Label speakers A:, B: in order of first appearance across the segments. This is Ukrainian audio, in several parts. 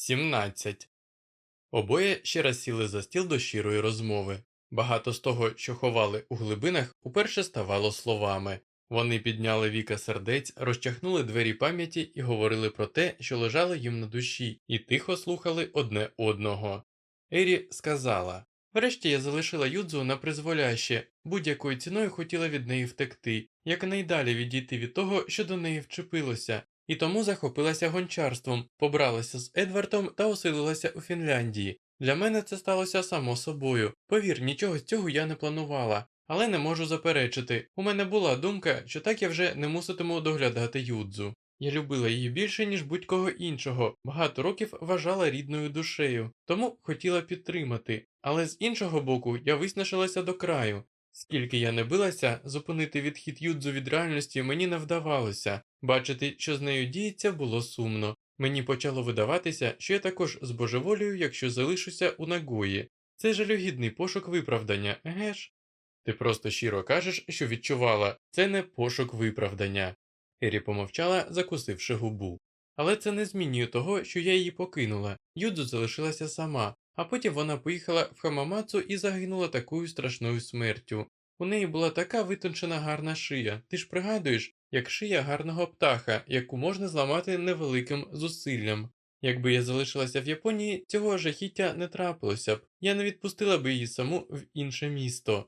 A: 17. Обоє ще раз сіли за стіл до щирої розмови. Багато з того, що ховали у глибинах, уперше ставало словами. Вони підняли віка сердець, розчахнули двері пам'яті і говорили про те, що лежало їм на душі, і тихо слухали одне одного. Ері сказала Врешті я залишила Юдзу на призволяще, будь-якою ціною хотіла від неї втекти, якнайдалі відійти від того, що до неї вчепилося, і тому захопилася гончарством, побралася з Едвардом та оселилася у Фінляндії. Для мене це сталося само собою. Повір, нічого з цього я не планувала, але не можу заперечити. У мене була думка, що так я вже не муситиму доглядати Юдзу. Я любила її більше, ніж будь-кого іншого, багато років вважала рідною душею, тому хотіла підтримати. Але з іншого боку, я виснажилася до краю. Скільки я не билася, зупинити відхід Юдзу від реальності мені не вдавалося. Бачити, що з нею діється, було сумно. Мені почало видаватися, що я також збожеволюю, якщо залишуся у нагої. Це жалюгідний пошук виправдання, еге ж? Ти просто щиро кажеш, що відчувала, це не пошук виправдання. Ері помовчала, закусивши губу. Але це не змінює того, що я її покинула. Юдзу залишилася сама, а потім вона поїхала в Хамамацу і загинула такою страшною смертю. У неї була така витончена гарна шия. Ти ж пригадуєш, як шия гарного птаха, яку можна зламати невеликим зусиллям. Якби я залишилася в Японії, цього жахіття не трапилося б, я не відпустила б її саму в інше місто.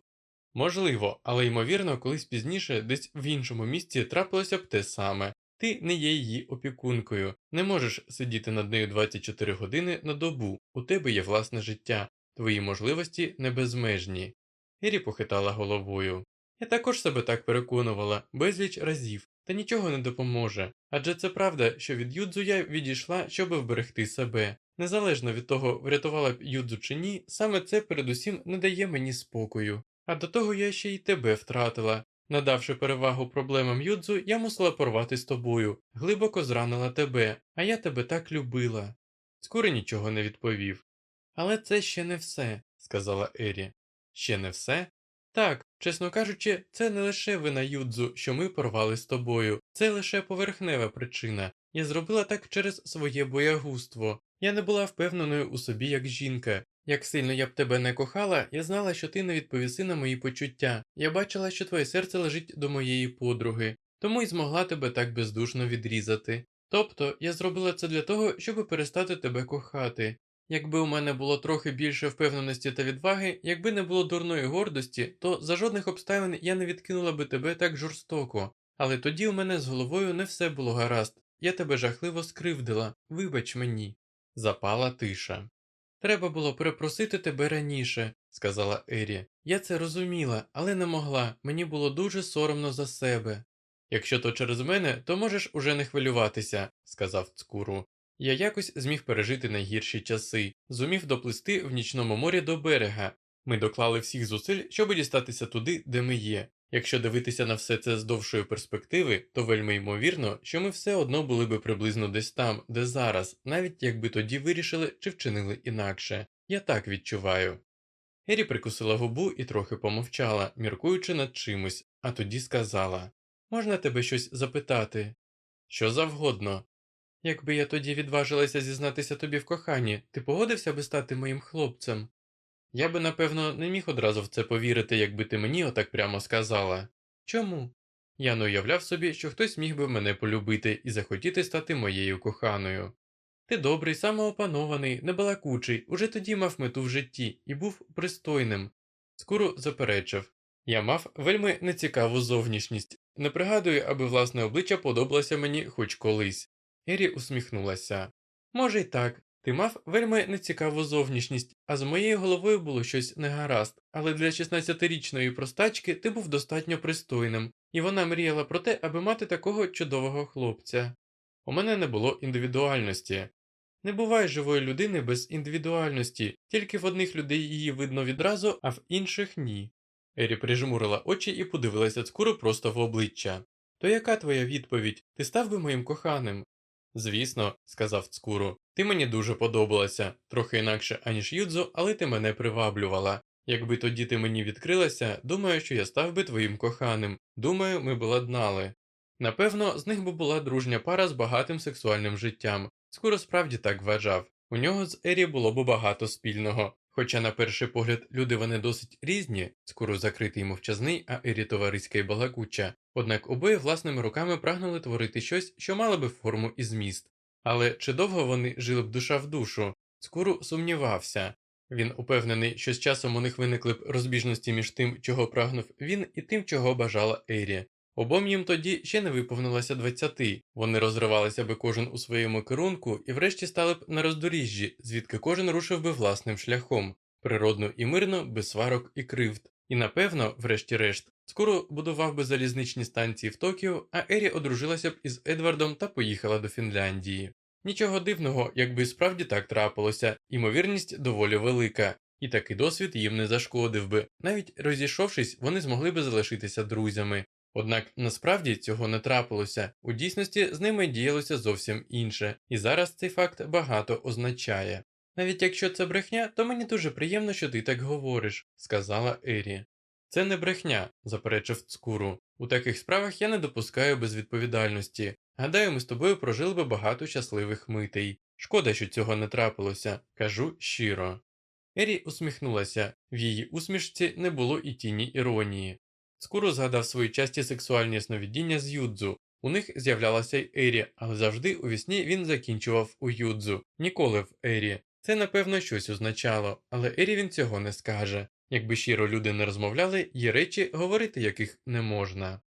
A: Можливо, але ймовірно, колись пізніше, десь в іншому місці трапилося б те саме. Ти не є її опікункою, не можеш сидіти над нею 24 години на добу, у тебе є власне життя, твої можливості небезмежні. Ірі похитала головою. Я також себе так переконувала безліч разів, та нічого не допоможе. Адже це правда, що від Юдзу я відійшла, щоби вберегти себе. Незалежно від того, врятувала б Юдзу чи ні, саме це передусім не дає мені спокою. А до того я ще й тебе втратила. Надавши перевагу проблемам Юдзу, я мусила порвати з тобою, глибоко зранила тебе, а я тебе так любила. Скоро нічого не відповів. Але це ще не все, сказала Ері. Ще не все? Так, чесно кажучи, це не лише вина Юдзу, що ми порвали з тобою, це лише поверхнева причина. Я зробила так через своє боягузтво. Я не була впевненою у собі як жінка. Як сильно я б тебе не кохала, я знала, що ти не відповіси на мої почуття. Я бачила, що твоє серце лежить до моєї подруги, тому й змогла тебе так бездушно відрізати. Тобто я зробила це для того, щоб перестати тебе кохати. Якби у мене було трохи більше впевненості та відваги, якби не було дурної гордості, то за жодних обставин я не відкинула би тебе так жорстоко. Але тоді у мене з головою не все було гаразд. Я тебе жахливо скривдила, вибач мені. Запала тиша. Треба було перепросити тебе раніше, сказала Ері. Я це розуміла, але не могла, мені було дуже соромно за себе. Якщо то через мене, то можеш уже не хвилюватися, сказав цкуру. Я якось зміг пережити найгірші часи, зумів доплисти в нічному морі до берега. Ми доклали всіх зусиль, щоб дістатися туди, де ми є. Якщо дивитися на все це з довшої перспективи, то вельми ймовірно, що ми все одно були би приблизно десь там, де зараз, навіть якби тоді вирішили чи вчинили інакше. Я так відчуваю. Ері прикусила губу і трохи помовчала, міркуючи над чимось, а тоді сказала Можна тебе щось запитати? Що завгодно. Якби я тоді відважилася зізнатися тобі в коханні, ти погодився би стати моїм хлопцем? Я би, напевно, не міг одразу в це повірити, якби ти мені отак прямо сказала. Чому? Я не уявляв собі, що хтось міг би мене полюбити і захотіти стати моєю коханою. Ти добрий, самоопанований, небалакучий, уже тоді мав мету в житті і був пристойним. Скоро заперечив я мав вельми нецікаву зовнішність, не пригадую, аби власне обличчя подобалося мені хоч колись. Ері усміхнулася. Може, й так, ти мав вельми нецікаву зовнішність, а з моєю головою було щось негаразд, але для 16-річної простачки ти був достатньо пристойним, і вона мріяла про те, аби мати такого чудового хлопця. У мене не було індивідуальності. Не буває живої людини без індивідуальності, тільки в одних людей її видно відразу, а в інших ні. Ері прижмурила очі і подивилася цкуру просто в обличчя. То яка твоя відповідь? Ти став би моїм коханим? Звісно, сказав цкуру, ти мені дуже подобалася, трохи інакше, аніж Юдзу, але ти мене приваблювала. Якби тоді ти мені відкрилася, думаю, що я став би твоїм коханим. Думаю, ми б ладнали. Напевно, з них би була дружня пара з багатим сексуальним життям. Скоро справді так вважав. У нього з Ері було б багато спільного. Хоча, на перший погляд, люди вони досить різні, скоро закритий мовчазний, а Ері товариська і балакуча, однак обоє власними руками прагнули творити щось, що мало би форму і зміст. Але чи довго вони жили б душа в душу? Скуру сумнівався. Він упевнений, що з часом у них виникли б розбіжності між тим, чого прагнув він, і тим, чого бажала Ері. Обом їм тоді ще не виповнилося двадцяти, вони розривалися би кожен у своєму керунку і врешті стали б на роздоріжжі, звідки кожен рушив би власним шляхом, природно і мирно, без сварок і кривд. І напевно, врешті-решт, скоро будував би залізничні станції в Токіо, а Ері одружилася б із Едвардом та поїхала до Фінляндії. Нічого дивного, якби справді так трапилося, імовірність доволі велика, і такий досвід їм не зашкодив би. Навіть розійшовшись, вони змогли би залишитися друзями. Однак насправді цього не трапилося, у дійсності з ними діялося зовсім інше, і зараз цей факт багато означає. Навіть якщо це брехня, то мені дуже приємно, що ти так говориш, сказала Ері. Це не брехня, заперечив Цкуру. У таких справах я не допускаю безвідповідальності. Гадаю, ми з тобою прожили би багато щасливих митей. Шкода, що цього не трапилося, кажу щиро. Ері усміхнулася, в її усмішці не було і тіні іронії. Скоро згадав свої часті сексуальні сновидіння з Юдзу. У них з'являлася й Ері, але завжди у вісні він закінчував у Юдзу, ніколи в Ері. Це напевно щось означало, але Ері він цього не скаже. Якби щиро люди не розмовляли, є речі, говорити яких не можна.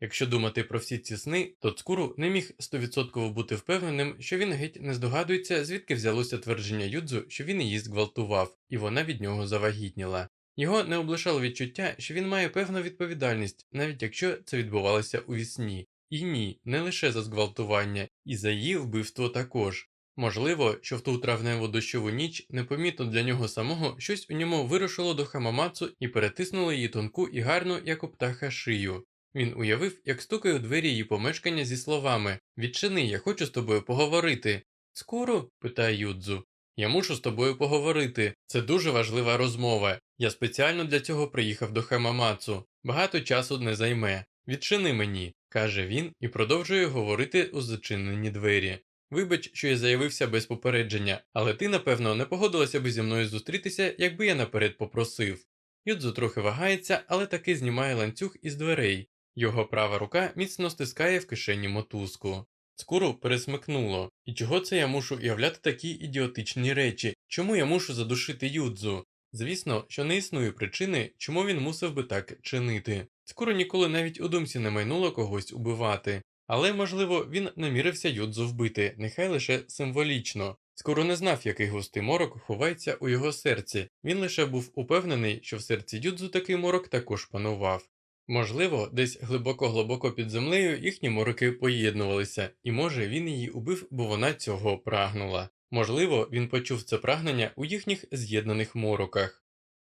A: Якщо думати про всі ці сни, то Цкуру не міг стовідсотково бути впевненим, що він геть не здогадується, звідки взялося твердження Юдзу, що він її зґвалтував, і вона від нього завагітніла. Його не облишало відчуття, що він має певну відповідальність, навіть якщо це відбувалося у вісні. І ні, не лише за зґвалтування, і за її вбивство також. Можливо, що в ту травневу дощову ніч непомітно для нього самого щось у ньому вирушило до Хамамацу і перетиснуло її тонку і гарну, як у птаха, шию. Він уявив, як стукає у двері її помешкання зі словами Відчини, я хочу з тобою поговорити. Скоро? питає Юдзу. Я мушу з тобою поговорити. Це дуже важлива розмова. Я спеціально для цього приїхав до Хамамацу. Багато часу не займе. Відчини мені, каже він і продовжує говорити у зачинені двері. Вибач, що я заявився без попередження, але ти, напевно, не погодилася би зі мною зустрітися, якби я наперед попросив. Юдзу трохи вагається, але таки знімає ланцюг із дверей. Його права рука міцно стискає в кишені мотузку. Скуру пересмикнуло. І чого це я мушу уявляти такі ідіотичні речі? Чому я мушу задушити Юдзу? Звісно, що не існує причини, чому він мусив би так чинити. Скоро ніколи навіть у думці не майнуло когось убивати, але, можливо, він намірився Юдзу вбити, нехай лише символічно. Скоро не знав, який густий морок ховається у його серці. Він лише був упевнений, що в серці Юдзу такий морок також панував. Можливо, десь глибоко-глибоко під землею їхні мороки поєднувалися, і може він її убив, бо вона цього прагнула. Можливо, він почув це прагнення у їхніх з'єднаних мороках.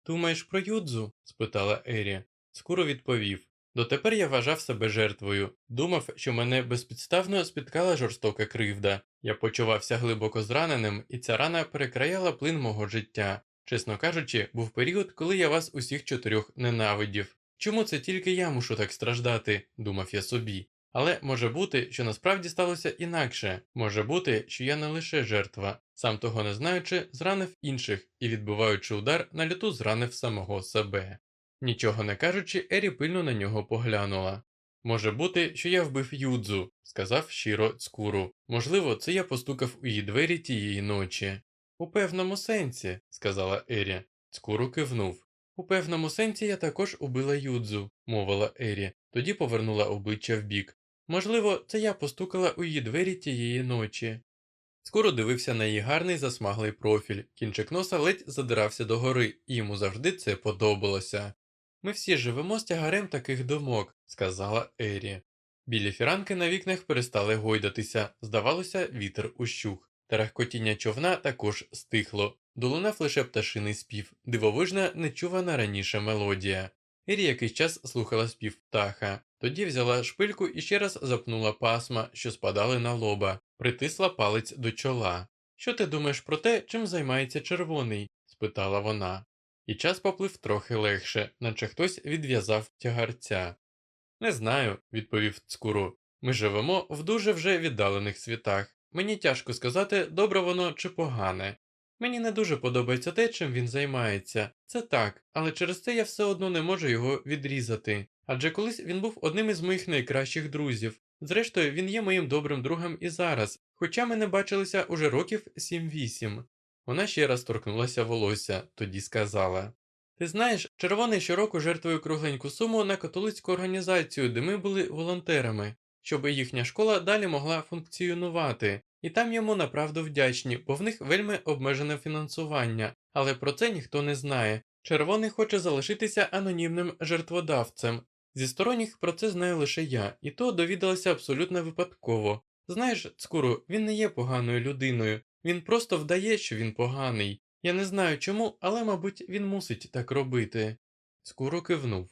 A: Думаєш про Юдзу? спитала Ері. Скоро відповів. Дотепер я вважав себе жертвою, думав, що мене безпідставно спіткала жорстока кривда. Я почувався глибоко зраненим, і ця рана перекраяла плин мого життя. Чесно кажучи, був період, коли я вас усіх чотирьох ненавидів. Чому це тільки я мушу так страждати, думав я собі. Але може бути, що насправді сталося інакше, може бути, що я не лише жертва, сам того не знаючи, зранив інших і, відбуваючи удар, на люту зранив самого себе. Нічого не кажучи, Ері пильно на нього поглянула. Може бути, що я вбив Юдзу, сказав щиро цкуру. Можливо, це я постукав у її двері тієї ночі. У певному сенсі, сказала Ері. Цкуру кивнув. У певному сенсі я також убила Юдзу, мовила Ері, тоді повернула обличчя вбік. Можливо, це я постукала у її двері тієї ночі. Скоро дивився на її гарний засмаглий профіль, кінчик носа ледь задирався догори, і йому завжди це подобалося. Ми всі живемо з тягарем таких думок, сказала Ері. Білі фіранки на вікнах перестали гойдатися, здавалося, вітер ущух. Терехкотіння човна також стихло, долунав лише пташиний спів, дивовижна, нечувана раніше мелодія. Ері якийсь час слухала спів птаха, тоді взяла шпильку і ще раз запнула пасма, що спадали на лоба, притисла палець до чола. Що ти думаєш про те, чим займається червоний? спитала вона. І час поплив трохи легше, наче хтось відв'язав тягарця. Не знаю, відповів цкуру. Ми живемо в дуже вже віддалених світах. мені тяжко сказати, добре воно чи погане. Мені не дуже подобається те, чим він займається. Це так, але через це я все одно не можу його відрізати. Адже колись він був одним із моїх найкращих друзів. Зрештою, він є моїм добрим другом і зараз, хоча ми не бачилися уже років 7-8. Вона ще раз торкнулася волосся, тоді сказала: Ти знаєш, червоний щороку жертвує кругленьку суму на католицьку організацію, де ми були волонтерами, щоб їхня школа далі могла функціонувати, і там йому направду вдячні, бо в них вельми обмежене фінансування, але про це ніхто не знає. Червоний хоче залишитися анонімним жертводавцем. Зі сторонніх про це знаю лише я, і то довідалася абсолютно випадково. Знаєш, Цкуру, він не є поганою людиною, він просто вдає, що він поганий. Я не знаю чому, але, мабуть, він мусить так робити. Цкуру кивнув.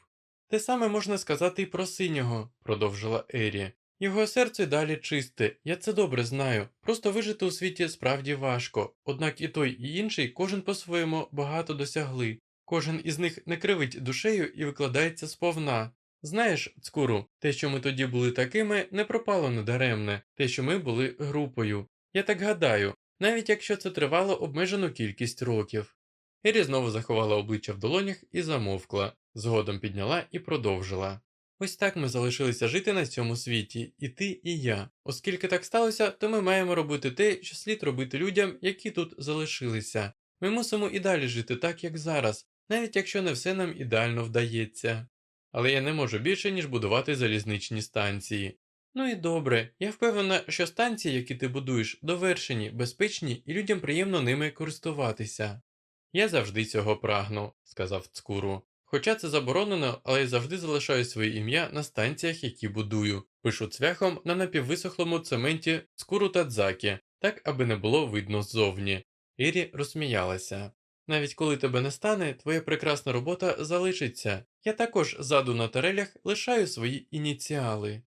A: Те саме можна сказати і про синього, продовжила Ері. Його серце далі чисте, я це добре знаю. Просто вижити у світі справді важко, однак і той, і інший кожен по-своєму багато досягли. Кожен із них не кривить душею і викладається сповна. Знаєш, Цкуру, те, що ми тоді були такими, не пропало недаремне, те, що ми були групою. Я так гадаю, навіть якщо це тривало обмежену кількість років. Ері знову заховала обличчя в долонях і замовкла, згодом підняла і продовжила. Ось так ми залишилися жити на цьому світі, і ти, і я. Оскільки так сталося, то ми маємо робити те, що слід робити людям, які тут залишилися. Ми мусимо і далі жити так, як зараз, навіть якщо не все нам ідеально вдається. Але я не можу більше, ніж будувати залізничні станції. Ну і добре, я впевнена, що станції, які ти будуєш, довершені, безпечні і людям приємно ними користуватися. Я завжди цього прагну, сказав Цкуру. Хоча це заборонено, але я завжди залишаю своє ім'я на станціях, які будую, пишу цвяхом на напіввисохлому цементі Цкуру Тадзакі, так аби не було видно ззовні. Ірі розсміялася. Навіть коли тебе не стане, твоя прекрасна робота залишиться. Я також ззаду на тарелях лишаю свої ініціали.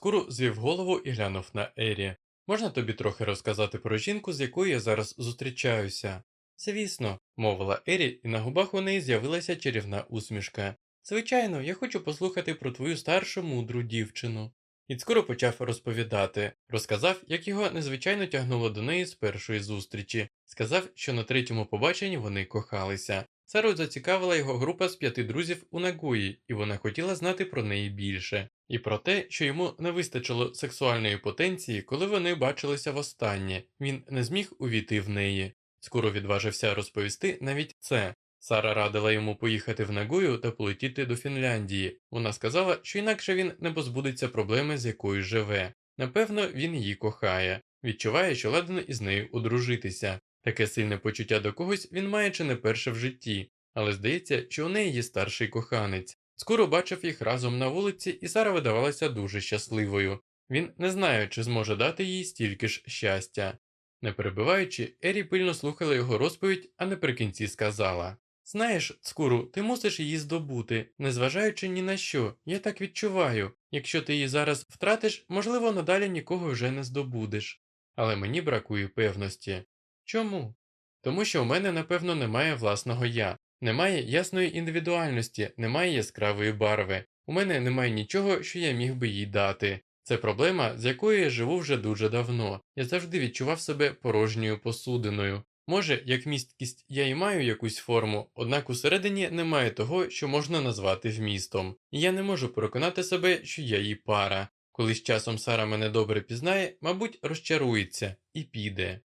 A: Скуру звів голову і глянув на Ері. Можна тобі трохи розказати про жінку, з якою я зараз зустрічаюся? Звісно, мовила Ері, і на губах у неї з'явилася чарівна усмішка. Звичайно, я хочу послухати про твою старшу мудру дівчину. І скоро почав розповідати, розказав, як його незвичайно тягнуло до неї з першої зустрічі, сказав, що на третьому побаченні вони кохалися. Сару зацікавила його група з п'яти друзів у Нагої, і вона хотіла знати про неї більше, і про те, що йому не вистачило сексуальної потенції, коли вони бачилися востаннє, він не зміг увійти в неї. Скоро відважився розповісти навіть це. Сара радила йому поїхати в Нагою та полетіти до Фінляндії. Вона сказала, що інакше він не позбудеться проблеми, з якою живе. Напевно, він її кохає, відчуває, що ладен із нею одружитися. Таке сильне почуття до когось він має чи не перше в житті, але здається, що у неї є старший коханець. Скоро бачив їх разом на вулиці, і Сара видавалася дуже щасливою. Він не знає, чи зможе дати їй стільки ж щастя. Не перебиваючи, Ері пильно слухала його розповідь, а наприкінці сказала Знаєш, Цкуру, ти мусиш її здобути, незважаючи ні на що, я так відчуваю. Якщо ти її зараз втратиш, можливо, надалі нікого вже не здобудеш. Але мені бракує певності. Чому? Тому що у мене, напевно, немає власного я, немає ясної індивідуальності, немає яскравої барви, у мене немає нічого, що я міг би їй дати. Це проблема, з якою я живу вже дуже давно. Я завжди відчував себе порожньою посудиною. Може, як місткість я і маю якусь форму, однак усередині немає того, що можна назвати вмістом, і я не можу переконати себе, що я їй пара. Коли з часом Сара мене добре пізнає, мабуть, розчарується і піде.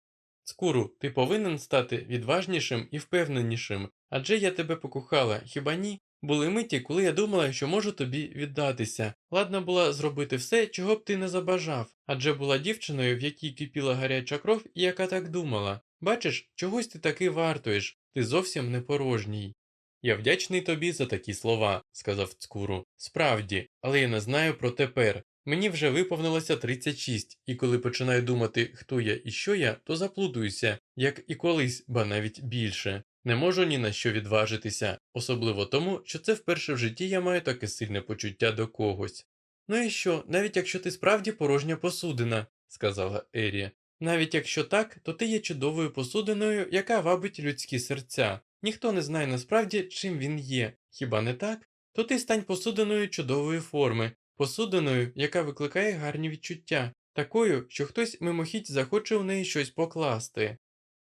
A: Скуру, ти повинен стати відважнішим і впевненішим, адже я тебе покохала, хіба ні? Були миті, коли я думала, що можу тобі віддатися. Ладна була зробити все, чого б ти не забажав, адже була дівчиною, в якій кипіла гаряча кров, і яка так думала. Бачиш, чогось ти таки вартуєш, ти зовсім не порожній. Я вдячний тобі за такі слова, сказав Цкуру. Справді, але я не знаю про тепер. Мені вже виповнилося 36, і коли починаю думати, хто я і що я, то заплутуюся, як і колись, ба навіть більше. Не можу ні на що відважитися, особливо тому, що це вперше в житті я маю таке сильне почуття до когось. Ну і що, навіть якщо ти справді порожня посудина, сказала Ері. Навіть якщо так, то ти є чудовою посудиною, яка вабить людські серця. Ніхто не знає насправді, чим він є, хіба не так? То ти стань посудиною чудової форми, посудиною, яка викликає гарні відчуття, такою, що хтось мимохідь захоче в неї щось покласти.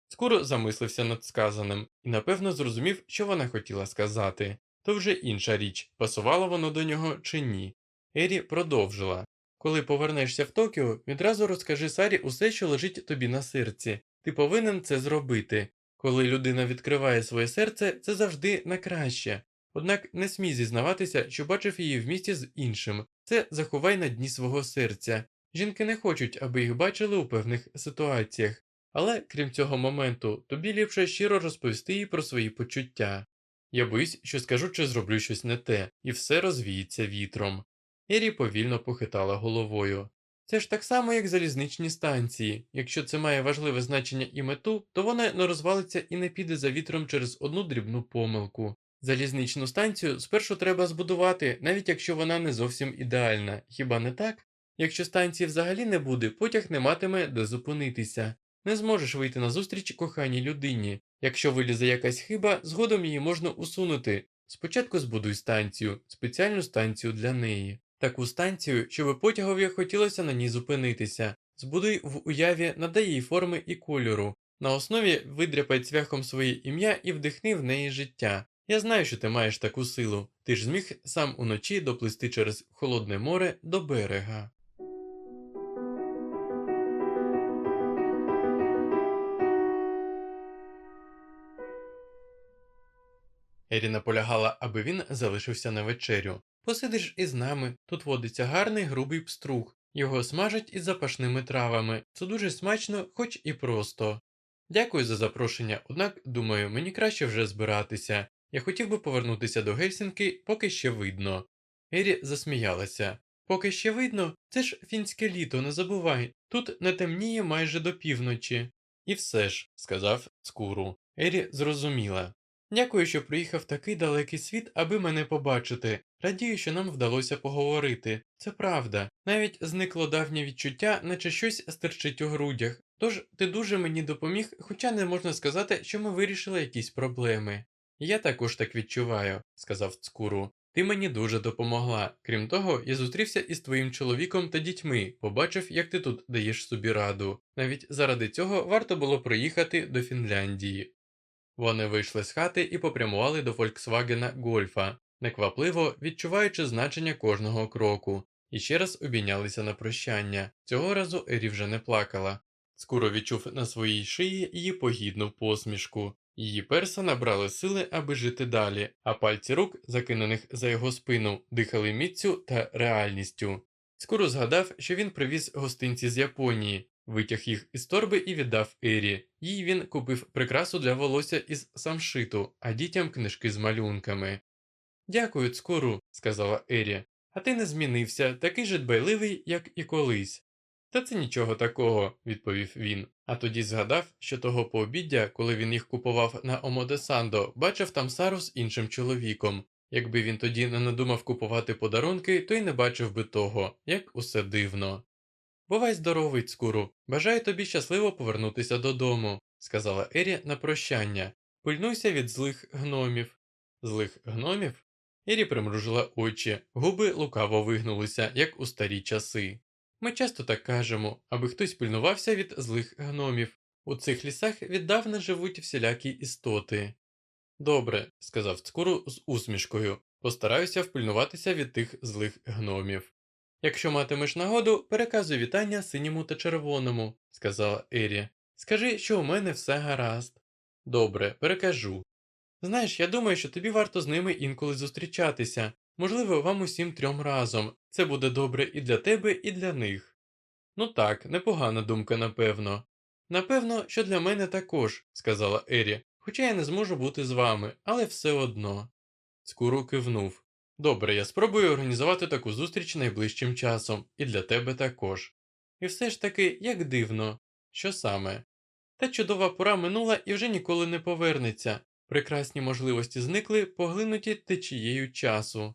A: Скоро замислився над сказаним і напевно зрозумів, що вона хотіла сказати. То вже інша річ, пасувало воно до нього чи ні. Ері продовжила Коли повернешся в Токіо, відразу розкажи Сарі усе, що лежить тобі на серці. Ти повинен це зробити. Коли людина відкриває своє серце, це завжди на краще. Однак не смій зізнаватися, що бачив її в місті з іншим. Це заховай на дні свого серця. Жінки не хочуть, аби їх бачили у певних ситуаціях. Але крім цього моменту, тобі ліпше щиро розповісти їй про свої почуття. Я боюсь, що скажу чи зроблю щось не те, і все розвіється вітром. Ері повільно похитала головою. Це ж так само, як залізничні станції. Якщо це має важливе значення і мету, то вона не розвалиться і не піде за вітром через одну дрібну помилку. Залізничну станцію спершу треба збудувати, навіть якщо вона не зовсім ідеальна, хіба не так? Якщо станції взагалі не буде, потяг не матиме де зупинитися. Не зможеш вийти на зустріч коханій людині. Якщо вилізе якась хиба, згодом її можна усунути. Спочатку збудуй станцію, спеціальну станцію для неї. Таку станцію, щоб потягові хотілося на ній зупинитися. Збудуй в уяві, надай їй форми і кольору. На основі видряпай цвяхом своє ім'я і вдихни в неї життя. Я знаю, що ти маєш таку силу. Ти ж зміг сам уночі доплисти через холодне море до берега. Ері наполягала, аби він залишився на вечерю. Посидиш із нами, тут водиться гарний грубий пструг, його смажать із запашними травами. Це дуже смачно, хоч і просто. Дякую за запрошення, однак, думаю, мені краще вже збиратися. Я хотів би повернутися до Гельсінки, поки ще видно. Ері засміялася. Поки ще видно, це ж фінське літо, не забувай, тут не темніє майже до півночі. І все ж, сказав Скуру. Ері зрозуміла. Дякую, що приїхав такий далекий світ, аби мене побачити. Радію, що нам вдалося поговорити. Це правда. Навіть зникло давнє відчуття, наче щось стерчить у грудях. Тож ти дуже мені допоміг, хоча не можна сказати, що ми вирішили якісь проблеми. Я також так відчуваю, сказав Цкуру. Ти мені дуже допомогла. Крім того, я зустрівся із твоїм чоловіком та дітьми, побачив, як ти тут даєш собі раду. Навіть заради цього варто було приїхати до Фінляндії. Вони вийшли з хати і попрямували до Фольксвагена Гольфа, неквапливо відчуваючи значення кожного кроку, і ще раз обійнялися на прощання. Цього разу Ері вже не плакала. Скоро відчув на своїй шиї її погідну посмішку. Її перса набрали сили, аби жити далі, а пальці рук, закинених за його спину, дихали міцю та реальністю. Скоро згадав, що він привіз гостинці з Японії, витяг їх із торби і віддав Ері. Їй він купив прикрасу для волосся із самшиту, а дітям книжки з малюнками. Дякую, цкуру, сказала Ері. А ти не змінився, такий же дбайливий, як і колись. Та це нічого такого, відповів він. А тоді згадав, що того пообіддя, коли він їх купував на Омодесандо, бачив там Сару з іншим чоловіком. Якби він тоді не надумав купувати подарунки, то й не бачив би того, як усе дивно. Бувай здоровий, цкуру, бажаю тобі щасливо повернутися додому, сказала Ері на прощання. Пильнуйся від злих гномів. Злих гномів? Ері примружила очі, губи лукаво вигнулися, як у старі часи. Ми часто так кажемо, аби хтось пильнувався від злих гномів. У цих лісах віддавна живуть всілякі істоти. Добре, сказав цкуру з усмішкою, постараюся впильнуватися від тих злих гномів. Якщо матимеш нагоду, переказуй вітання синьому та червоному, сказала Ері. Скажи, що у мене все гаразд. Добре, перекажу. Знаєш, я думаю, що тобі варто з ними інколи зустрічатися, можливо, вам усім трьом разом. Це буде добре і для тебе, і для них. Ну так, непогана думка, напевно. Напевно, що для мене також, сказала Ері, хоча я не зможу бути з вами, але все одно. Скуру кивнув. Добре, я спробую організувати таку зустріч найближчим часом, і для тебе також. І все ж таки, як дивно, що саме? Та чудова пора минула і вже ніколи не повернеться. Прекрасні можливості зникли, поглинуті течією часу.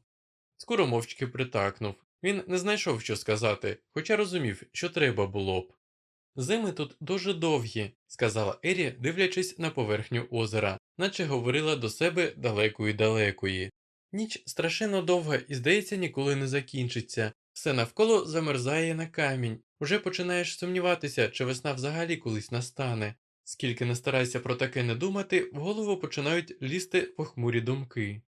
A: Скоро мовчки притакнув. Він не знайшов, що сказати, хоча розумів, що треба було б. Зими тут дуже довгі, сказала Ері, дивлячись на поверхню озера, наче говорила до себе далекої далекої. Ніч страшенно довга і, здається, ніколи не закінчиться. Все навколо замерзає на камінь. Уже починаєш сумніватися, чи весна взагалі колись настане. Скільки не старайся про таке не думати, в голову починають лізти похмурі думки.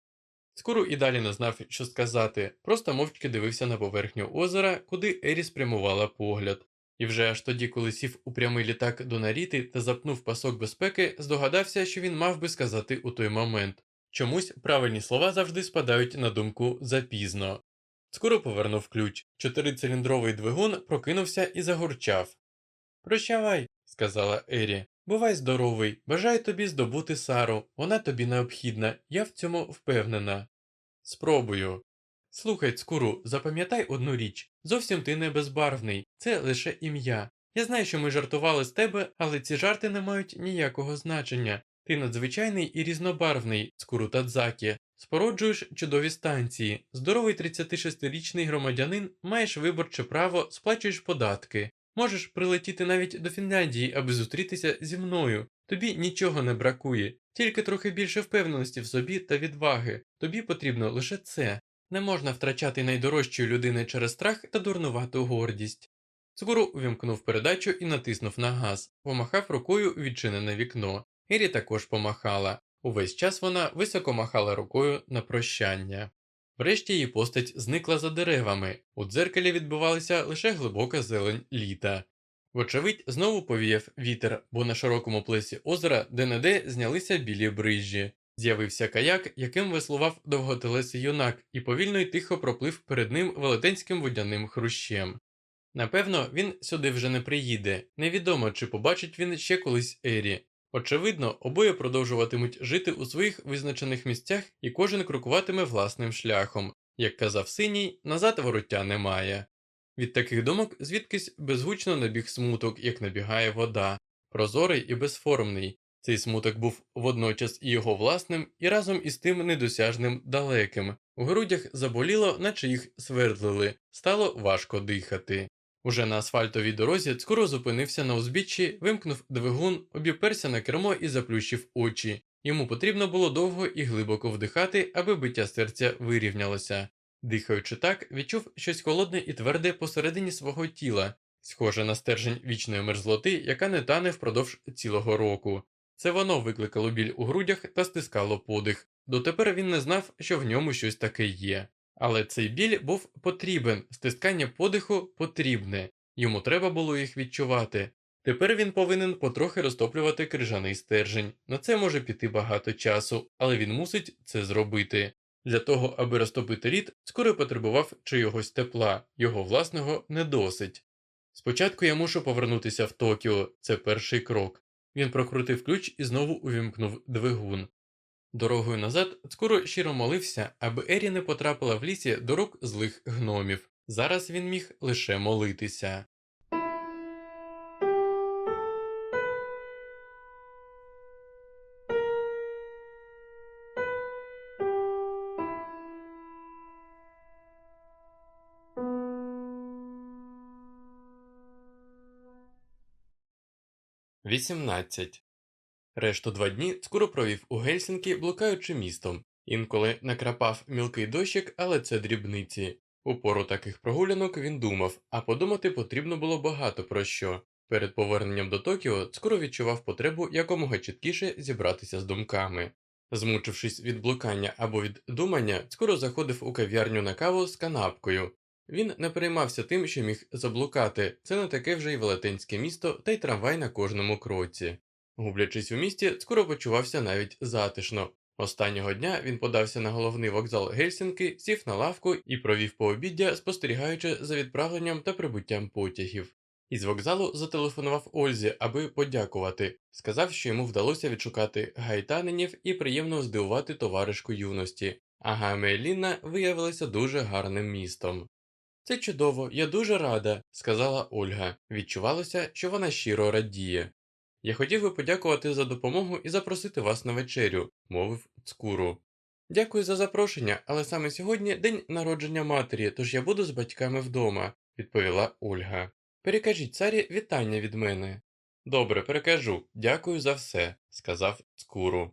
A: Скоро і далі не знав, що сказати, просто мовчки дивився на поверхню озера, куди Ері спрямувала погляд. І вже аж тоді, коли сів у прямий літак до Наріти та запнув пасок безпеки, здогадався, що він мав би сказати у той момент. Чомусь правильні слова завжди спадають на думку запізно. Скоро повернув ключ. Чотирициліндровий двигун прокинувся і загурчав. Прощавай, сказала Ері. Бувай здоровий, бажаю тобі здобути Сару, вона тобі необхідна, я в цьому впевнена. Спробую. Слухай, цкуру, запам'ятай одну річ зовсім ти не безбарвний, це лише ім'я. Я знаю, що ми жартували з тебе, але ці жарти не мають ніякого значення. Ти надзвичайний і різнобарвний, цкуру Тадзакі. Спороджуєш чудові станції, здоровий 36-річний громадянин, маєш виборче право, сплачуєш податки. Можеш прилетіти навіть до Фінляндії, аби зустрітися зі мною. Тобі нічого не бракує, тільки трохи більше впевненості в собі та відваги. Тобі потрібно лише це. Не можна втрачати найдорожчої людини через страх та дурнувату гордість. Цукуру увімкнув передачу і натиснув на газ, помахав рукою відчинене вікно. Ері також помахала. Увесь час вона високо махала рукою на прощання. Врешті її постать зникла за деревами, у дзеркалі відбувалася лише глибока зелень літа. Вочевидь, знову повіяв вітер, бо на широкому плесі озера де-не-де знялися білі брижі. З'явився каяк, яким веслував довготелесий юнак, і повільно й тихо проплив перед ним велетенським водяним хрущем. Напевно, він сюди вже не приїде, невідомо, чи побачить він ще колись Ері. Очевидно, обоє продовжуватимуть жити у своїх визначених місцях і кожен крокуватиме власним шляхом. Як казав синій, назад вороття немає. Від таких думок звідкись безгучно набіг смуток, як набігає вода, прозорий і безформний. Цей смуток був водночас і його власним, і разом із тим недосяжним далеким. У грудях заболіло, наче їх свердлили, стало важко дихати. Уже на асфальтовій дорозі скоро зупинився на узбіччі, вимкнув двигун, обіперся на кермо і заплющив очі. Йому потрібно було довго і глибоко вдихати, аби биття серця вирівнялося. Дихаючи так, відчув щось холодне і тверде посередині свого тіла, схоже на стержень вічної мерзлоти, яка не тане впродовж цілого року. Це воно викликало біль у грудях та стискало подих. Дотепер він не знав, що в ньому щось таке є. Але цей біль був потрібен, стискання подиху потрібне, йому треба було їх відчувати. Тепер він повинен потрохи розтоплювати крижаний стержень. На це може піти багато часу, але він мусить це зробити. Для того, аби розтопити рід, скоро потребував чийогось тепла, його власного не досить. Спочатку я мушу повернутися в Токіо, це перший крок. Він прокрутив ключ і знову увімкнув двигун. Дорогою назад скоро щиро молився, аби Ері не потрапила в лісі до рук злих гномів. Зараз він міг лише молитися. Вісімнадцять. Решту два дні скоро провів у Гельсінкі, блукаючи містом. Інколи накрапав мілкий дощик, але це дрібниці. У пору таких прогулянок він думав, а подумати потрібно було багато про що. Перед поверненням до Токіо скоро відчував потребу якомога чіткіше зібратися з думками. Змучившись від блукання або від думання, скоро заходив у кав'ярню на каву з канапкою. Він не переймався тим, що міг заблукати, це не таке вже й велетенське місто, та й трамвай на кожному кроці. Гублячись у місті, скоро почувався навіть затишно. Останнього дня він подався на головний вокзал Гельсінки, сів на лавку і провів пообіддя, спостерігаючи за відправленням та прибуттям потягів. Із вокзалу зателефонував Ользі, аби подякувати. Сказав, що йому вдалося відшукати гайтанинів і приємно здивувати товаришку юності, а Гамеліна виявилася дуже гарним містом. Це чудово, я дуже рада, сказала Ольга. Відчувалося, що вона щиро радіє. Я хотів би подякувати за допомогу і запросити вас на вечерю, мовив цкуру. Дякую за запрошення, але саме сьогодні день народження матері, тож я буду з батьками вдома, відповіла Ольга. Перекажіть царі вітання від мене. Добре, перекажу. Дякую за все, сказав цкуру.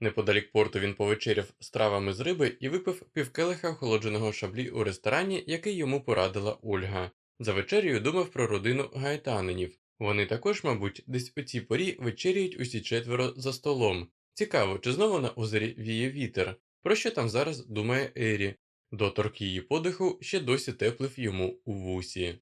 A: Неподалік порту він повечеряв стравами з риби і випив півкелиха охолодженого шаблі у ресторані, який йому порадила Ольга. За вечерею думав про родину гайтанинів. Вони також, мабуть, десь у цій порі вечеряють усі четверо за столом. Цікаво, чи знову на озері віє вітер. Про що там зараз думає Ері? Доторк її подиху ще досі теплив йому у вусі.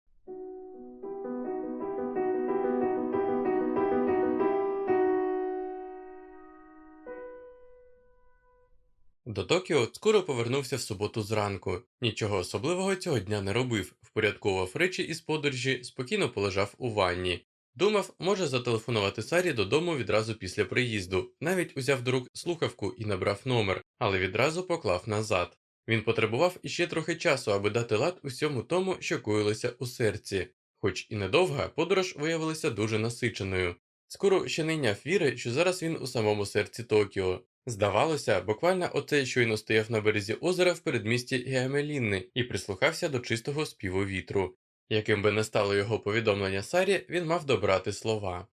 A: До Токіо скоро повернувся в суботу зранку. Нічого особливого цього дня не робив, впорядковував речі із подорожі, спокійно полежав у ванні. Думав, може зателефонувати Сарі додому відразу після приїзду, навіть узяв до рук слухавку і набрав номер, але відразу поклав назад. Він потребував іще трохи часу, аби дати лад усьому тому, що коїлося у серці. Хоч і недовга, подорож виявилася дуже насиченою. Скоро ще не йняв віри, що зараз він у самому серці Токіо. Здавалося, буквально оцей щойно стояв на березі озера в передмісті Геамелінни і прислухався до чистого співу вітру. Яким би не стало його повідомлення Сарі, він мав добрати слова.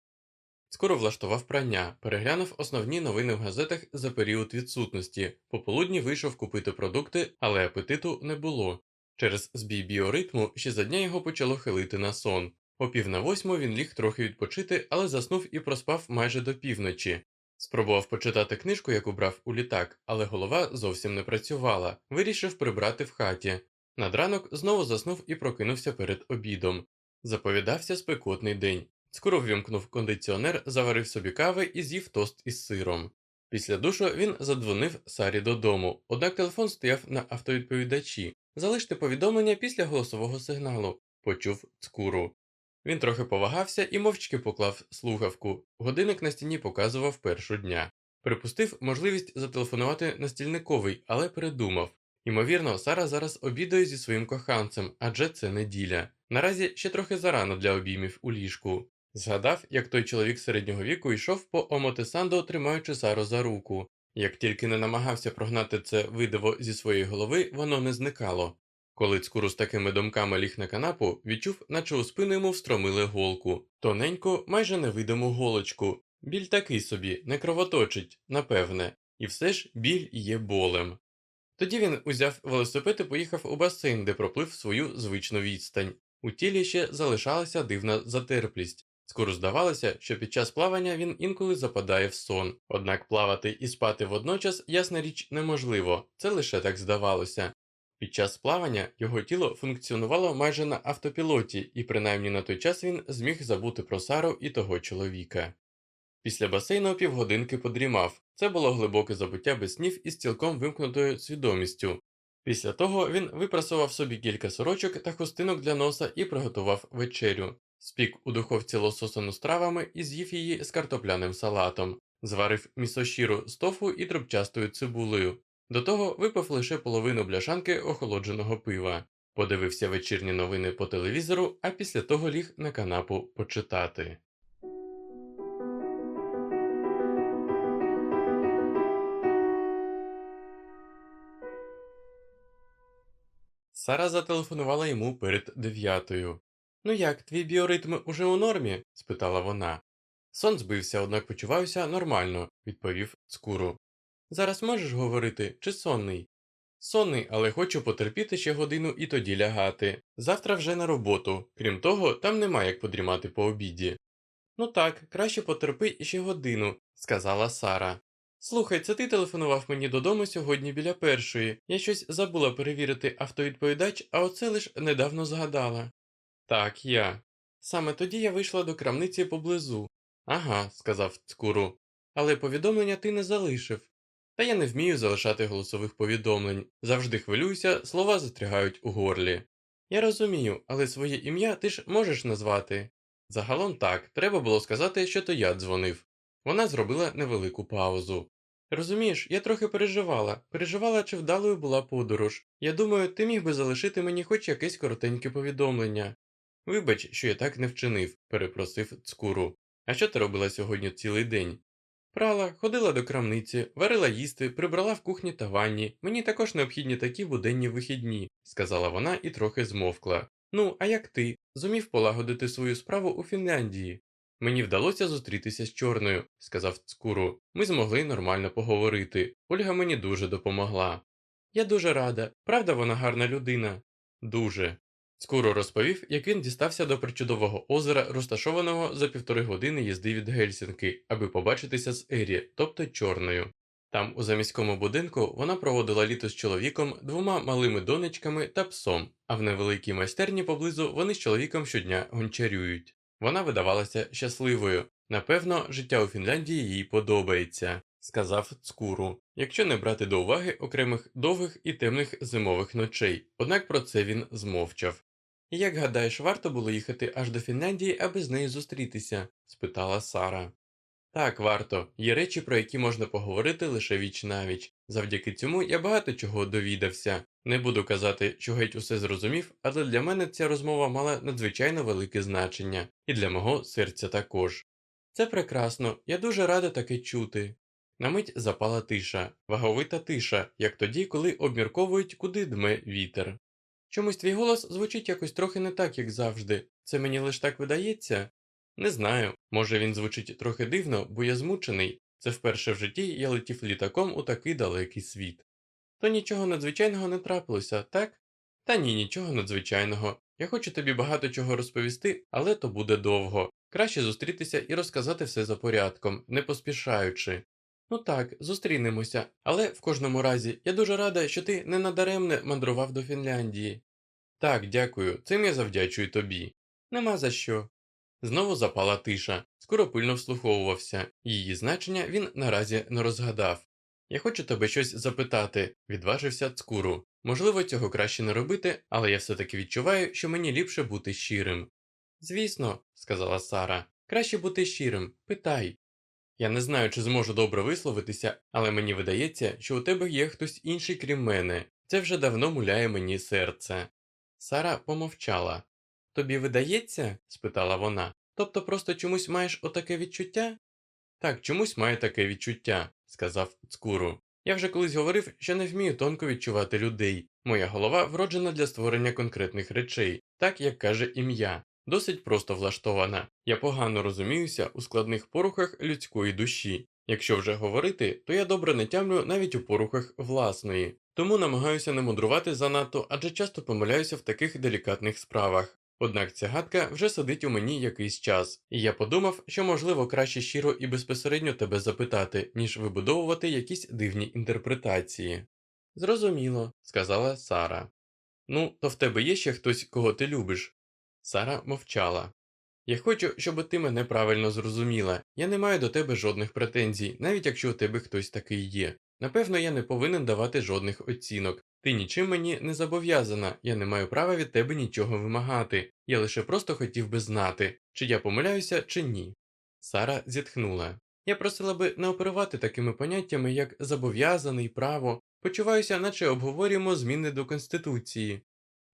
A: Скоро влаштував прання, переглянув основні новини в газетах за період відсутності, пополудні вийшов купити продукти, але апетиту не було. Через збій біоритму ще за дня його почало хилити на сон. О пів на восьму він ліг трохи відпочити, але заснув і проспав майже до півночі. Спробував почитати книжку, яку брав у літак, але голова зовсім не працювала, вирішив прибрати в хаті. Над ранок знову заснув і прокинувся перед обідом. Заповідався спекотний день. Скоро ввімкнув кондиціонер, заварив собі кави і з'їв тост із сиром. Після душу він задзвонив Сарі додому, однак телефон стояв на автовідповідачі. Залиште повідомлення після голосового сигналу, почув цкуру. Він трохи повагався і мовчки поклав слухавку. Годинник на стіні показував першу дня. Припустив можливість зателефонувати на стільниковий, але передумав. Ймовірно, Сара зараз обідає зі своїм коханцем, адже це неділя. Наразі ще трохи зарано для обіймів у ліжку. Згадав, як той чоловік середнього віку йшов по Омотесандо, тримаючи Сару за руку. Як тільки не намагався прогнати це видиво зі своєї голови, воно не зникало. Коли цкуру з такими думками ліг на канапу, відчув, наче у спину йому встромили голку, тоненьку, майже невидиму голочку. Біль такий собі, не кровоточить, напевне, і все ж біль є болем. Тоді він узяв велосипед і поїхав у басейн, де проплив свою звичну відстань. У тілі ще залишалася дивна затерплість. Скоро здавалося, що під час плавання він інколи западає в сон, однак плавати і спати водночас, ясна річ, неможливо, це лише так здавалося. Під час плавання його тіло функціонувало майже на автопілоті, і принаймні на той час він зміг забути про Сару і того чоловіка. Після басейну півгодинки подрімав це було глибоке забуття без снів із цілком вимкнутою свідомістю. Після того він випрасував собі кілька сорочок та хустинок для носа і приготував вечерю, спік у духовці лососану стравами і з'їв її з картопляним салатом, зварив місошіру з тофу і трубчастою цибулею. До того випив лише половину бляшанки охолодженого пива, подивився вечірні новини по телевізору, а після того ліг на канапу почитати. Сара зателефонувала йому перед дев'ятою. Ну як, твій біоритм уже у нормі? спитала вона. Сон збився, однак почуваюся нормально, відповів цкуру. Зараз можеш говорити, чи сонний? Сонний, але хочу потерпіти ще годину і тоді лягати. Завтра вже на роботу. Крім того, там нема як подрімати по обіді. Ну так, краще потерпи ще годину, сказала Сара. Слухай, це ти телефонував мені додому сьогодні біля першої. Я щось забула перевірити автовідповідач, а оце лиш недавно згадала. Так, я. Саме тоді я вийшла до крамниці поблизу. Ага, сказав цкуру. Але повідомлення ти не залишив. Та я не вмію залишати голосових повідомлень. Завжди хвилююся, слова застрягають у горлі. Я розумію, але своє ім'я ти ж можеш назвати. Загалом так, треба було сказати, що то я дзвонив. Вона зробила невелику паузу. Розумієш, я трохи переживала, переживала, чи вдалою була подорож. Я думаю, ти міг би залишити мені хоч якесь коротеньке повідомлення. Вибач, що я так не вчинив, перепросив цкуру. А що ти робила сьогодні цілий день? Прала, ходила до крамниці, варила їсти, прибрала в кухні та ванні. Мені також необхідні такі буденні вихідні, сказала вона і трохи змовкла. Ну, а як ти? Зумів полагодити свою справу у Фінляндії? Мені вдалося зустрітися з чорною, сказав Цкуру. Ми змогли нормально поговорити. Ольга мені дуже допомогла. Я дуже рада, правда, вона гарна людина? Дуже. Скоро розповів, як він дістався до причудового озера, розташованого за півтори години їзди від Гельсінки, аби побачитися з Ері, тобто чорною. Там, у заміському будинку, вона проводила літо з чоловіком, двома малими донечками та псом, а в невеликій майстерні поблизу вони з чоловіком щодня гончарюють. Вона видавалася щасливою. Напевно, життя у Фінляндії їй подобається, сказав Цкуру, якщо не брати до уваги окремих довгих і темних зимових ночей, однак про це він змовчав. Як гадаєш, варто було їхати аж до Фінляндії, аби з нею зустрітися? спитала Сара. Так, варто. Є речі, про які можна поговорити лише віч навіч. Завдяки цьому я багато чого довідався. Не буду казати, що геть усе зрозумів, але для мене ця розмова мала надзвичайно велике значення, і для мого серця також. Це прекрасно, я дуже рада таке чути. На мить запала тиша, ваговита тиша, як тоді, коли обмірковують, куди дме вітер. Чомусь твій голос звучить якось трохи не так, як завжди. Це мені лише так видається? Не знаю, може він звучить трохи дивно, бо я змучений. Це вперше в житті я летів літаком у такий далекий світ. То нічого надзвичайного не трапилося, так? Та ні, нічого надзвичайного. Я хочу тобі багато чого розповісти, але то буде довго. Краще зустрітися і розказати все за порядком, не поспішаючи. Ну так, зустрінемося, але в кожному разі я дуже рада, що ти не надаремне мандрував до Фінляндії. Так, дякую, цим я завдячую тобі. Нема за що. Знову запала тиша, скоро пильно вслуховувався, її значення він наразі не розгадав. Я хочу тебе щось запитати, відважився цкуру. Можливо, цього краще не робити, але я все таки відчуваю, що мені ліпше бути щирим. Звісно, сказала Сара, краще бути щирим, питай. Я не знаю, чи зможу добре висловитися, але мені видається, що у тебе є хтось інший, крім мене. Це вже давно муляє мені серце. Сара помовчала. Тобі видається? спитала вона. Тобто просто чомусь маєш отаке відчуття? Так, чомусь маю таке відчуття, сказав Цкуру. Я вже колись говорив, що не вмію тонко відчувати людей. Моя голова вроджена для створення конкретних речей, так як каже ім'я, досить просто влаштована. Я погано розуміюся у складних порухах людської душі. Якщо вже говорити, то я добре не тямлю навіть у порухах власної, тому намагаюся не мудрувати занадто, адже часто помиляюся в таких делікатних справах. Однак ця гадка вже сидить у мені якийсь час, і я подумав, що можливо краще щиро і безпосередньо тебе запитати, ніж вибудовувати якісь дивні інтерпретації. Зрозуміло, сказала Сара. Ну, то в тебе є ще хтось, кого ти любиш? Сара мовчала. Я хочу, щоб ти мене правильно зрозуміла. Я не маю до тебе жодних претензій, навіть якщо у тебе хтось такий є. Напевно, я не повинен давати жодних оцінок. Ти нічим мені не зобов'язана, я не маю права від тебе нічого вимагати. Я лише просто хотів би знати, чи я помиляюся, чи ні. Сара зітхнула. Я просила би не оперувати такими поняттями, як зобов'язаний, право. Почуваюся, наче обговорюємо зміни до Конституції.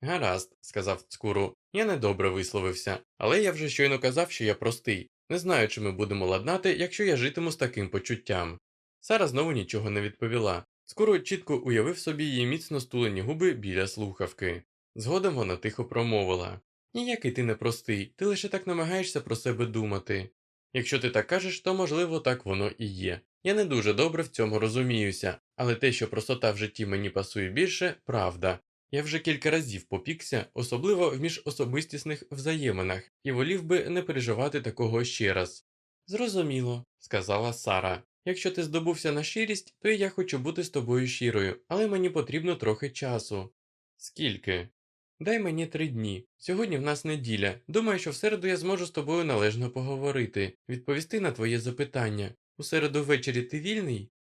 A: Гаразд, сказав Цкуру, я недобре висловився, але я вже щойно казав, що я простий. Не знаю, чи ми будемо ладнати, якщо я житиму з таким почуттям. Сара знову нічого не відповіла. Скоро чітко уявив собі її міцно стулені губи біля слухавки. Згодом вона тихо промовила Ніякий ти не простий, ти лише так намагаєшся про себе думати. Якщо ти так кажеш, то можливо так воно і є. Я не дуже добре в цьому розуміюся, але те, що простота в житті мені пасує більше, правда. Я вже кілька разів попікся, особливо в міжособистісних взаєминах, і волів би не переживати такого ще раз. Зрозуміло, сказала Сара. Якщо ти здобувся на щирість, то і я хочу бути з тобою щирою, але мені потрібно трохи часу. Скільки? Дай мені три дні. Сьогодні в нас неділя. Думаю, що в середу я зможу з тобою належно поговорити, відповісти на твоє запитання. У середу ввечері ти вільний?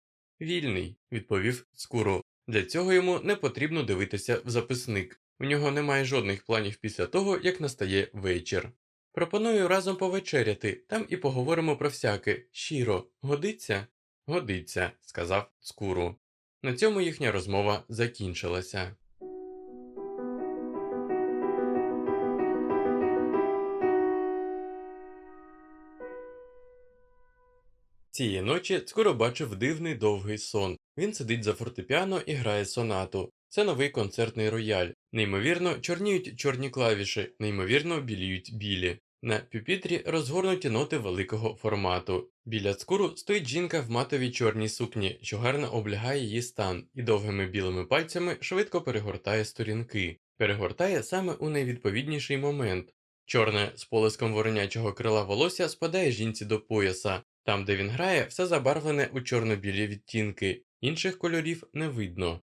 A: Вільний, відповів Скуро. Для цього йому не потрібно дивитися в записник. У нього немає жодних планів після того, як настає вечір. Пропоную разом повечеряти, там і поговоримо про всяке. Щиро, годиться? Годиться, сказав Скуру. На цьому їхня розмова закінчилася. Цієї ночі Цкуро бачив дивний довгий сон. Він сидить за фортепіано і грає сонату. Це новий концертний рояль. Неймовірно, чорніють чорні клавіші, неймовірно біліють білі. На пюпітрі розгорнуті ноти великого формату. Біля цкуру стоїть жінка в матовій чорній сукні, що гарно облягає її стан, і довгими білими пальцями швидко перегортає сторінки, перегортає саме у найвідповідніший момент. Чорне з полиском воронячого крила волосся спадає жінці до пояса, там, де він грає, все забарвлене у чорно-білі відтінки, інших кольорів не видно.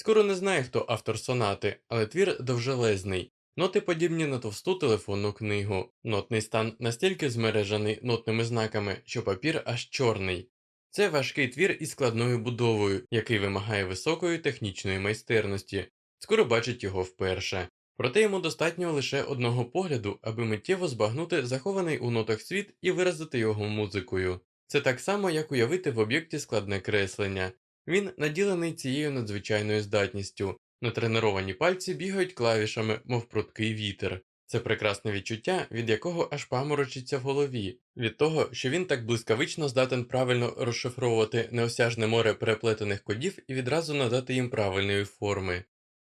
A: Скоро не знає, хто автор сонати, але твір довжелезний. Ноти подібні на товсту телефонну книгу. Нотний стан настільки змережений нотними знаками, що папір аж чорний. Це важкий твір із складною будовою, який вимагає високої технічної майстерності. Скоро бачить його вперше. Проте йому достатньо лише одного погляду, аби миттєво збагнути захований у нотах світ і виразити його музикою. Це так само, як уявити в об'єкті складне креслення. Він наділений цією надзвичайною здатністю. Натреновані пальці бігають клавішами, мов пруткий вітер. Це прекрасне відчуття, від якого аж паморочиться в голові, від того, що він так блискавично здатен правильно розшифровувати неосяжне море переплетених кодів і відразу надати їм правильної форми.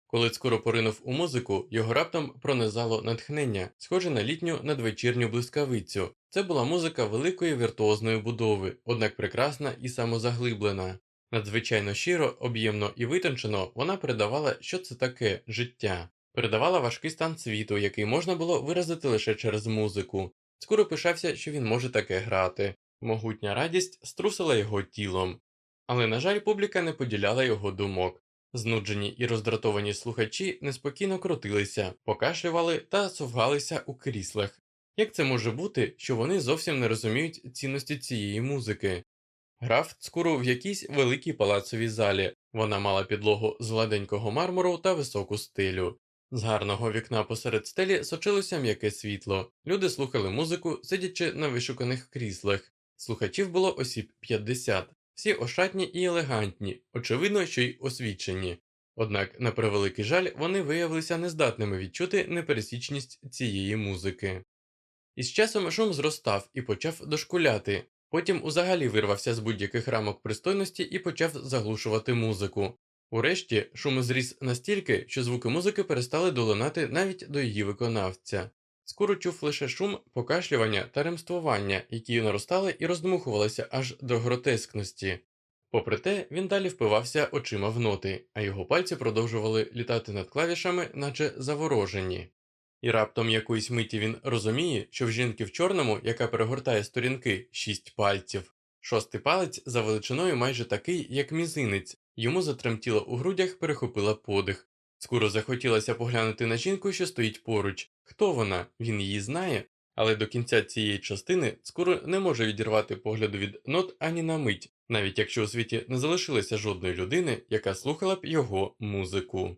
A: Коли скоро поринув у музику, його раптом пронизало натхнення, схоже на літню надвечірню блискавицю. Це була музика великої віртуозної будови, однак прекрасна і самозаглиблена. Надзвичайно щиро, об'ємно і витончено вона передавала, що це таке життя, передавала важкий стан світу, який можна було виразити лише через музику. Скоро пишався, що він може таке грати. Могутня радість струсила його тілом. Але, на жаль, публіка не поділяла його думок. Знуджені і роздратовані слухачі неспокійно крутилися, покашлювали та совгалися у кріслах. Як це може бути, що вони зовсім не розуміють цінності цієї музики? Грав цкуру в якійсь великій палацовій залі, вона мала підлогу з гладенького мармуру та високу стелю. З гарного вікна посеред стелі сочилося м'яке світло, люди слухали музику, сидячи на вишуканих кріслах. Слухачів було осіб 50, всі ошатні і елегантні, очевидно, що й освічені. Однак, на превеликий жаль, вони виявилися нездатними відчути непересічність цієї музики. Із часом шум зростав і почав дошкуляти, потім узагалі вирвався з будь-яких рамок пристойності і почав заглушувати музику. Урешті шум зріс настільки, що звуки музики перестали долинати навіть до її виконавця. Скоро чув лише шум, покашлювання та ремствування, які наростали і роздмухувалися аж до гротескності. Попри те, він далі впивався очима в ноти, а його пальці продовжували літати над клавішами, наче заворожені. І раптом якоїсь миті він розуміє, що в жінки в чорному, яка перегортає сторінки, шість пальців. Шостий палець за величиною майже такий, як мізинець, йому затремтіло у грудях, перехопила подих. Скоро захотілося поглянути на жінку, що стоїть поруч. Хто вона? Він її знає, але до кінця цієї частини скоро не може відірвати погляду від нот ані на мить, навіть якщо у світі не залишилося жодної людини, яка слухала б його музику.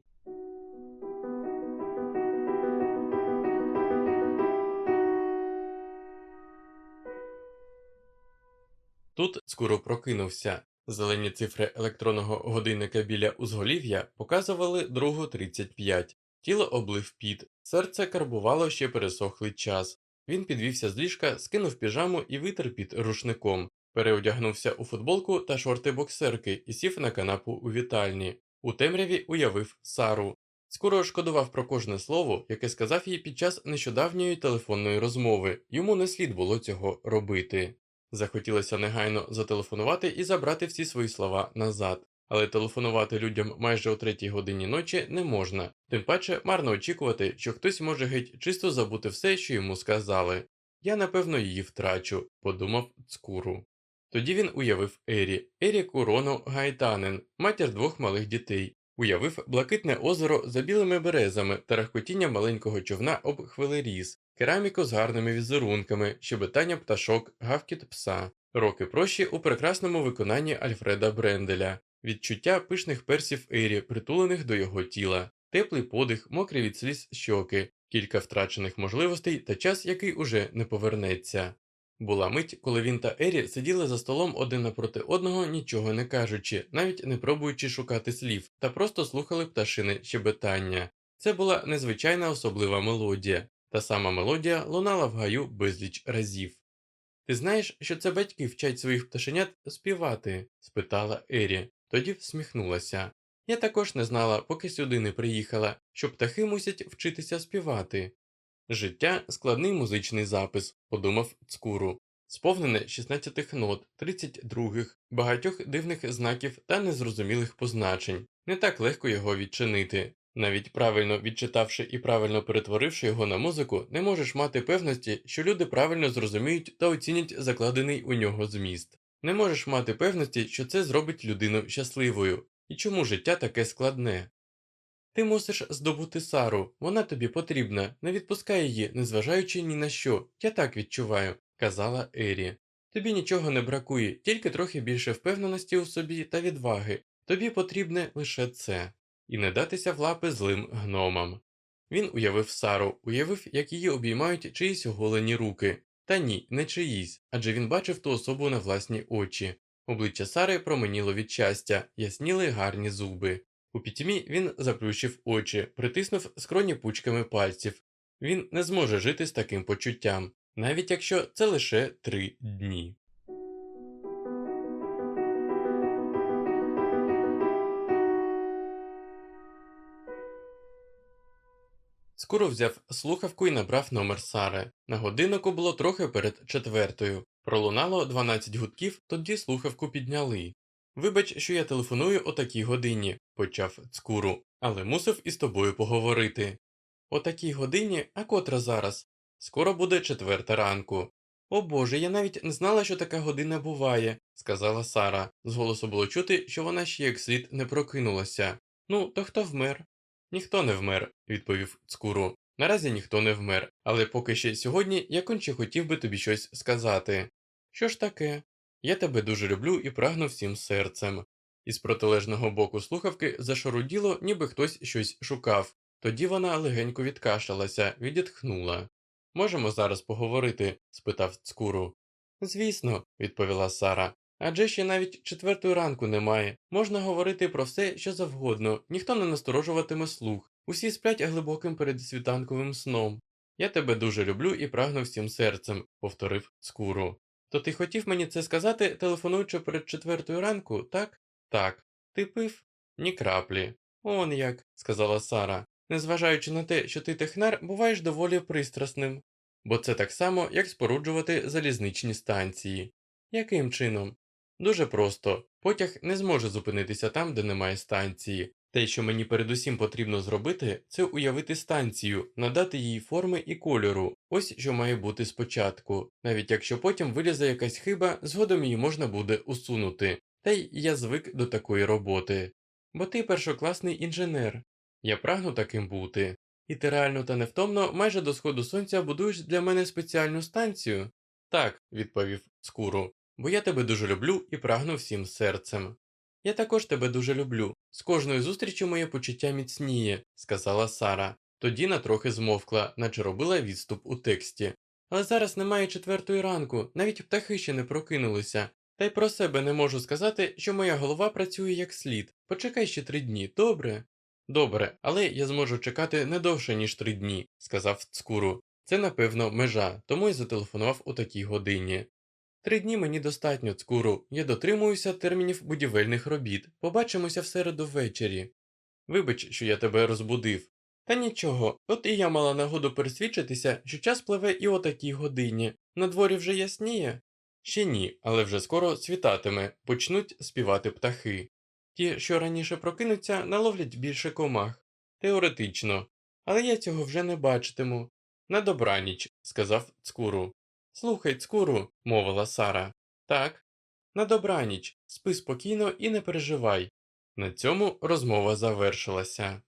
A: Тут скоро прокинувся. Зелені цифри електронного годинника біля узголів'я показували другу 35. Тіло облив піт, серце карбувало ще пересохлий час. Він підвівся з ліжка, скинув піжаму і витер під рушником, переодягнувся у футболку та шорти боксерки і сів на канапу у вітальні. У темряві уявив Сару. Скоро шкодував про кожне слово, яке сказав їй під час нещодавньої телефонної розмови. Йому не слід було цього робити. Захотілося негайно зателефонувати і забрати всі свої слова назад, але телефонувати людям майже о третій годині ночі не можна, тим паче марно очікувати, що хтось може геть чисто забути все, що йому сказали. Я напевно її втрачу, подумав цкуру. Тоді він уявив Ері, Ері Курону Гайтанен, матір двох малих дітей, уявив блакитне озеро за білими березами та рахкотіння маленького човна об хвилеріз, кераміку з гарними візерунками, щебетання пташок, гавкіт пса, роки прощі у прекрасному виконанні Альфреда Бренделя, відчуття пишних персів Ері, притулених до його тіла, теплий подих, мокрі від сліз щоки, кілька втрачених можливостей та час, який уже не повернеться. Була мить, коли він та Ері сиділи за столом один напроти одного, нічого не кажучи, навіть не пробуючи шукати слів, та просто слухали пташини щебетання. Це була незвичайна особлива мелодія, та сама мелодія лунала в гаю безліч разів. Ти знаєш, що це батьки вчать своїх пташенят співати? спитала Ері, тоді всміхнулася. Я також не знала, поки сюди не приїхала, що птахи мусять вчитися співати. Життя складний музичний запис, подумав цкуру, сповнене 16 нот, 32, багатьох дивних знаків та незрозумілих позначень. Не так легко його відчинити. Навіть правильно відчитавши і правильно перетворивши його на музику, не можеш мати певності, що люди правильно зрозуміють та оцінять закладений у нього зміст. Не можеш мати певності, що це зробить людину щасливою, і чому життя таке складне. Ти мусиш здобути Сару, вона тобі потрібна, не відпускай її, незважаючи ні на що, я так відчуваю, казала Ері. Тобі нічого не бракує, тільки трохи більше впевненості у собі та відваги. Тобі потрібне лише це, і не датися в лапи злим гномам. Він уявив Сару, уявив, як її обіймають чиїсь оголені руки. Та ні, не чиїсь, адже він бачив ту особу на власні очі. Обличчя Сари променіло від щастя, ясніли гарні зуби. У пітьмі він заплющив очі, притиснув скроні пучками пальців. Він не зможе жити з таким почуттям, навіть якщо це лише три дні. Скоро взяв слухавку і набрав номер Сари. На годиннику було трохи перед четвертою. Пролунало 12 гудків, тоді слухавку підняли. Вибач, що я телефоную о такій годині, почав цкуру, але мусив із тобою поговорити. О такій годині, а котра зараз? Скоро буде четверта ранку. О Боже, я навіть не знала, що така година буває, сказала Сара. З голосу було чути, що вона ще як слід не прокинулася. Ну, то хто вмер? Ніхто не вмер, відповів цкуру. Наразі ніхто не вмер, але поки ще сьогодні я конче хотів би тобі щось сказати. Що ж таке? Я тебе дуже люблю і прагну всім серцем. Із протилежного боку слухавки зашаруділо, ніби хтось щось шукав. Тоді вона легенько відкашалася, відітхнула. Можемо зараз поговорити? спитав цкуру. Звісно, відповіла Сара. Адже ще навіть четвертої ранку немає. Можна говорити про все, що завгодно, ніхто не насторожуватиме слух, усі сплять глибоким передсвітанковим сном. Я тебе дуже люблю і прагну всім серцем, повторив цкуру. То ти хотів мені це сказати, телефонуючи перед четвертою ранку, так? Так. Ти пив? Ні краплі. Он як, сказала Сара. Незважаючи на те, що ти технар, буваєш доволі пристрасним. Бо це так само, як споруджувати залізничні станції. Яким чином? Дуже просто. Потяг не зможе зупинитися там, де немає станції. Те, що мені передусім потрібно зробити, це уявити станцію, надати їй форми і кольору, ось що має бути спочатку, навіть якщо потім вилізе якась хиба, згодом її можна буде усунути. Та й я звик до такої роботи. Бо ти першокласний інженер. Я прагну таким бути. І ти реально та невтомно майже до сходу сонця будуєш для мене спеціальну станцію? Так, відповів Скуру, бо я тебе дуже люблю і прагну всім серцем. Я також тебе дуже люблю. З кожною зустрічю моє почуття міцніє, сказала Сара. Тоді на трохи змовкла, наче робила відступ у тексті. Але зараз немає четвертої ранку, навіть птахи ще не прокинулися. Та й про себе не можу сказати, що моя голова працює як слід. Почекай ще три дні, добре? Добре, але я зможу чекати не довше, ніж три дні, сказав цкуру. Це, напевно, межа, тому й зателефонував у такій годині. Три дні мені достатньо, цкуру, я дотримуюся термінів будівельних робіт. Побачимося в середу ввечері. Вибач, що я тебе розбудив. Та нічого, от і я мала нагоду пересвідчитися, що час пливе і о такій годині. На дворі вже ясніє? Ще ні, але вже скоро світатиме, почнуть співати птахи. Ті, що раніше прокинуться, наловлять більше комах. Теоретично. Але я цього вже не бачитиму. На добраніч, сказав цкуру. Слухай, цкуру, мовила Сара. Так. На добраніч, спи спокійно і не переживай. На цьому розмова завершилася.